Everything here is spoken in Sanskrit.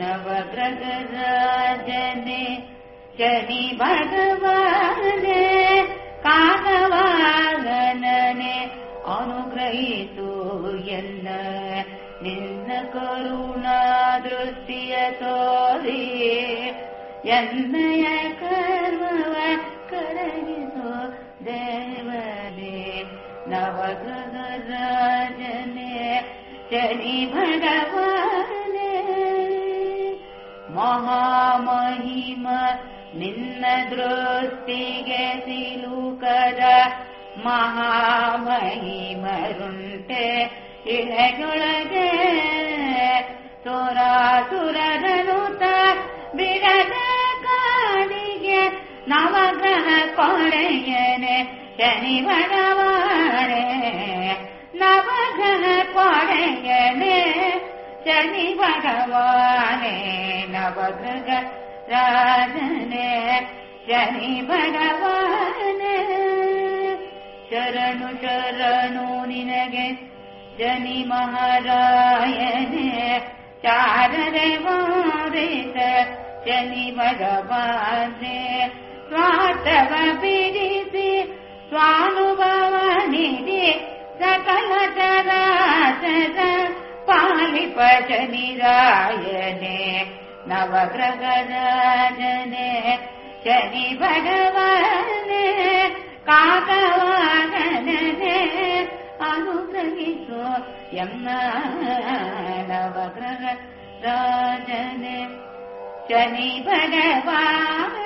नवग्रगराजने शनि भगवाने कागवागनने अनुग्रहीतु यन्न। निन्न करुणा दृष्टिय तोरि यन्नय कर्मव करगितो देवने। नवग्रगराजने शनि भगवाने ಮಹಾಮಹಿಮ महामहिम निन्द दृष्टि गे सिल कदा महामहिम इलुळे तु बिरद नवग्रहणेनिवाणे शनि भगवाे नवग रा शनि भगवा शरण शरणु निनगे। शनि महारायण शनि भगवाे स्वातवी स्वानुभवानि सकल लिपचनि रायने नवप्रगराजने शनि भगवाे काकवागने अनुग्रहितो य नवप्रग राजने शनि भगवान्